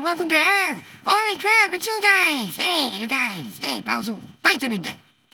Welcome to Earth. Holy crap, it's you guys. Hey, you guys. Hey, Bowser, bite them in.